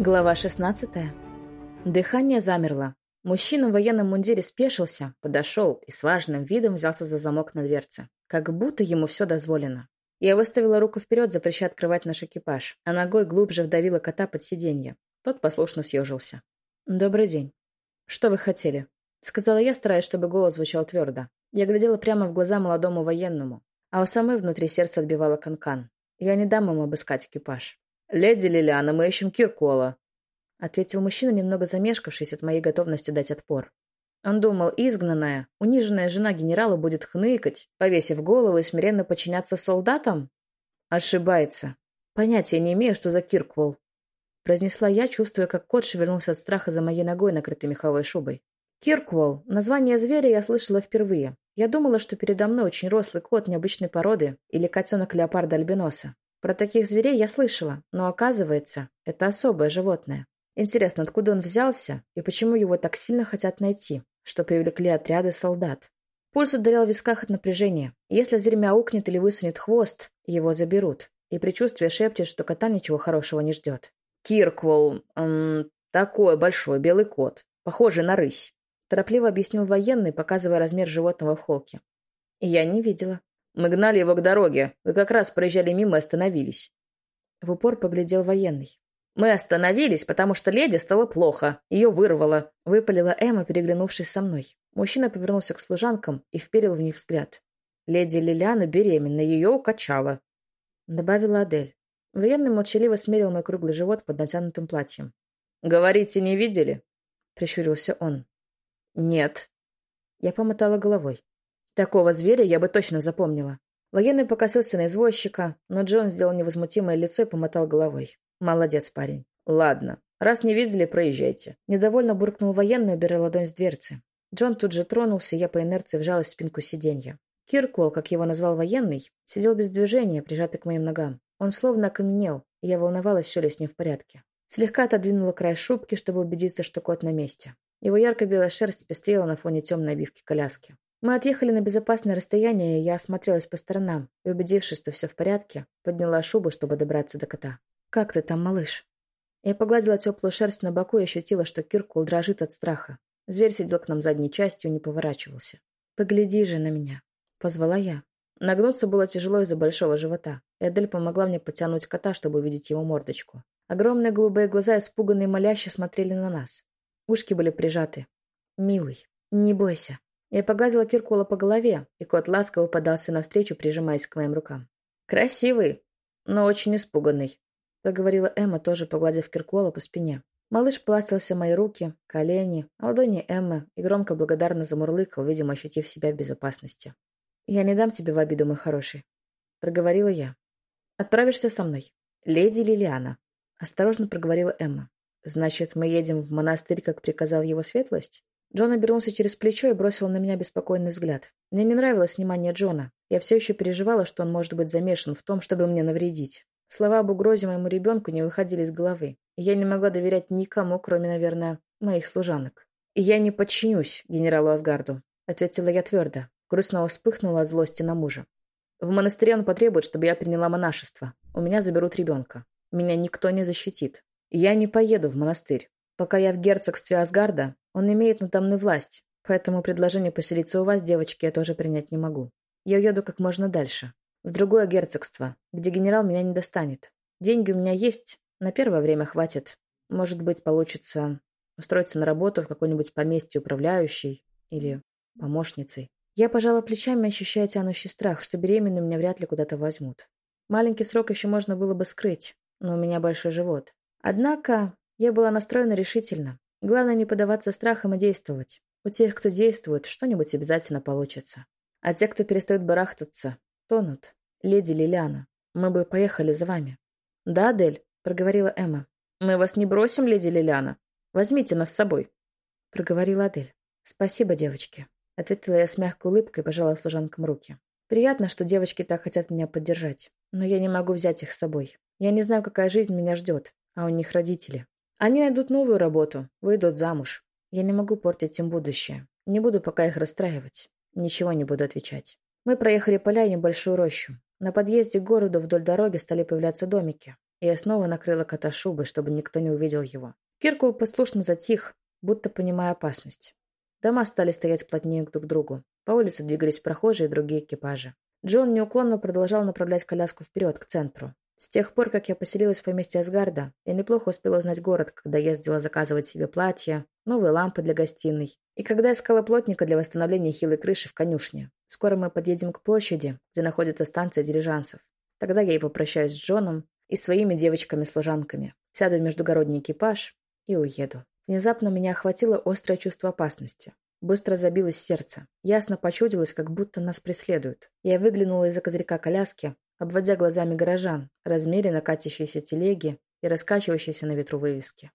Глава 16. Дыхание замерло. Мужчина в военном мундире спешился, подошел и с важным видом взялся за замок на дверце. Как будто ему все дозволено. Я выставила руку вперед, запрещая открывать наш экипаж, а ногой глубже вдавила кота под сиденье. Тот послушно съежился. «Добрый день. Что вы хотели?» Сказала я, стараясь, чтобы голос звучал твердо. Я глядела прямо в глаза молодому военному, а у самой внутри сердца отбивала канкан. Я не дам ему обыскать экипаж. «Леди Лилиана, мы ищем Киркола», — ответил мужчина, немного замешкавшись от моей готовности дать отпор. Он думал, изгнанная, униженная жена генерала будет хныкать, повесив голову и смиренно подчиняться солдатам? Ошибается. Понятия не имею, что за Кирквол. Произнесла я, чувствуя, как кот шевельнулся от страха за моей ногой, накрытой меховой шубой. Кирквол. Название зверя я слышала впервые. Я думала, что передо мной очень рослый кот необычной породы или котенок леопарда альбиноса. Про таких зверей я слышала, но оказывается, это особое животное. Интересно, откуда он взялся и почему его так сильно хотят найти, что привлекли отряды солдат. Пульс ударял в висках от напряжения. Если зверь мяукнет или высунет хвост, его заберут. И предчувствие шепчет, что кота ничего хорошего не ждет. «Кирквол, эм, такой большой белый кот, похожий на рысь», торопливо объяснил военный, показывая размер животного в холке. Я не видела. Мы гнали его к дороге. Вы как раз проезжали мимо и остановились. В упор поглядел военный. Мы остановились, потому что леди стало плохо. Ее вырвало. Выпалила Эмма, переглянувшись со мной. Мужчина повернулся к служанкам и вперил в них взгляд. Леди Лилиана беременна, ее укачала. Добавила Адель. Военный молчаливо смерил мой круглый живот под натянутым платьем. «Говорите, не видели?» Прищурился он. «Нет». Я помотала головой. Такого зверя я бы точно запомнила. Военный покосился на извозчика, но Джон сделал невозмутимое лицо и помотал головой. Молодец, парень. Ладно. Раз не видели, проезжайте. Недовольно буркнул военный, убирая ладонь с дверцы. Джон тут же тронулся, и я по инерции вжалась в спинку сиденья. Киркуэлл, как его назвал военный, сидел без движения, прижатый к моим ногам. Он словно окаменел, и я волновалась, все ли с ним в порядке. Слегка отодвинула край шубки, чтобы убедиться, что кот на месте. Его ярко-белая шерсть пестрела на фоне темной обивки коляски. Мы отъехали на безопасное расстояние, и я осмотрелась по сторонам, и, убедившись, что все в порядке, подняла шубу, чтобы добраться до кота. «Как ты там, малыш?» Я погладила теплую шерсть на боку и ощутила, что Киркул дрожит от страха. Зверь сидел к нам задней частью и не поворачивался. «Погляди же на меня», — позвала я. Нагнуться было тяжело из-за большого живота. Эдель помогла мне потянуть кота, чтобы увидеть его мордочку. Огромные голубые глаза, испуганные моляще, смотрели на нас. Ушки были прижаты. «Милый, не бойся», я погладила Киркула по голове, и кот ласково подался навстречу, прижимаясь к моим рукам. «Красивый, но очень испуганный», — проговорила Эмма, тоже погладив Киркула по спине. Малыш пластился мои руки, колени, ладони Эммы и громко благодарно замурлыкал, видимо, ощутив себя в безопасности. «Я не дам тебе в обиду, мой хороший», — проговорила я. «Отправишься со мной. Леди Лилиана», — осторожно проговорила Эмма. «Значит, мы едем в монастырь, как приказал его светлость?» Джон обернулся через плечо и бросил на меня беспокойный взгляд. Мне не нравилось внимание Джона. Я все еще переживала, что он может быть замешан в том, чтобы мне навредить. Слова об угрозе моему ребенку не выходили из головы. Я не могла доверять никому, кроме, наверное, моих служанок. «И я не подчинюсь генералу Асгарду», — ответила я твердо. Грустно вспыхнула от злости на мужа. «В монастыре он потребует, чтобы я приняла монашество. У меня заберут ребенка. Меня никто не защитит. Я не поеду в монастырь. Пока я в герцогстве Асгарда, он имеет надо мной власть, поэтому предложение поселиться у вас, девочки, я тоже принять не могу. Я уеду как можно дальше, в другое герцогство, где генерал меня не достанет. Деньги у меня есть, на первое время хватит. Может быть, получится устроиться на работу в какой-нибудь поместье управляющей или помощницей. Я пожала плечами, ощущая тянущий страх, что беременную меня вряд ли куда-то возьмут. Маленький срок еще можно было бы скрыть, но у меня большой живот. Однако я была настроена решительно. Главное не поддаваться страхам и действовать. У тех, кто действует, что-нибудь обязательно получится. А те, кто перестает барахтаться, тонут. Леди Лилиана, мы бы поехали за вами. Да, Адель, проговорила Эмма. Мы вас не бросим, леди Лилиана. Возьмите нас с собой. Проговорила Адель. Спасибо, девочки. Ответила я с мягкой улыбкой и пожала служанкам руки. Приятно, что девочки так хотят меня поддержать. Но я не могу взять их с собой. Я не знаю, какая жизнь меня ждет, а у них родители. Они найдут новую работу, выйдут замуж. Я не могу портить им будущее. Не буду пока их расстраивать. Ничего не буду отвечать. Мы проехали поля и небольшую рощу. На подъезде к городу вдоль дороги стали появляться домики. и я снова накрыла кота шубой, чтобы никто не увидел его. Киркул послушно затих, будто понимая опасность. Дома стали стоять плотнее друг к другу. По улице двигались прохожие и другие экипажи. Джон неуклонно продолжал направлять коляску вперед, к центру. С тех пор, как я поселилась в поместье Асгарда, я неплохо успела узнать город, когда ездила заказывать себе платья, новые лампы для гостиной, и когда искала плотника для восстановления хилой крыши в конюшне. Скоро мы подъедем к площади, где находится станция дирижансов. Тогда я и попрощаюсь с Джоном и своими девочками-служанками, сяду в междугородний экипаж и уеду. Внезапно меня охватило острое чувство опасности. Быстро забилось сердце. Ясно почудилось, как будто нас преследуют. Я выглянула из-за козырька коляски, обводя глазами горожан, размеренно катящиеся телеги и раскачивающиеся на ветру вывески.